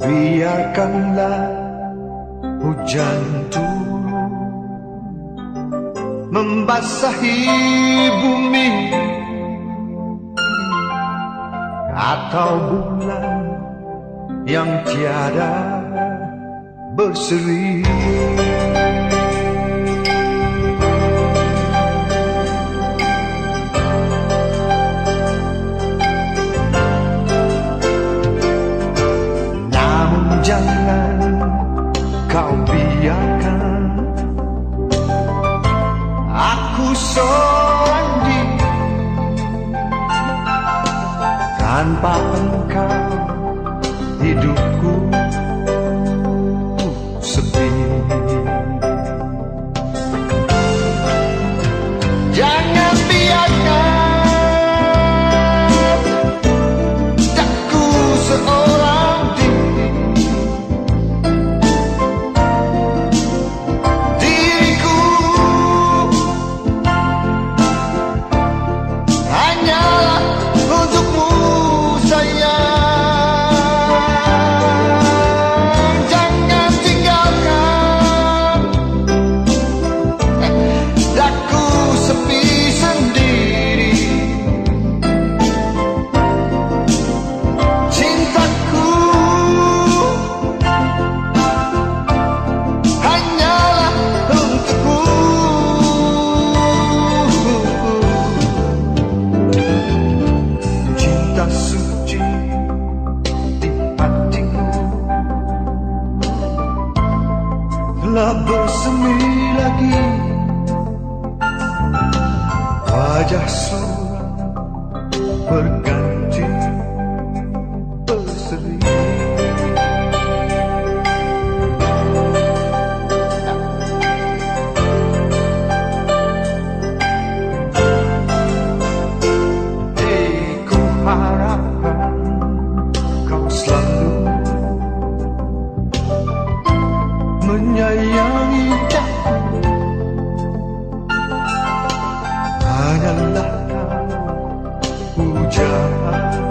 Biarkanlah hujan turun. Membasahi bumi. Atau bulan yang tiada berseri. Biarkan Aku seorang diri Tanpa engkau hidupku Telah bersemi lagi. Wajah seorang berganti 着。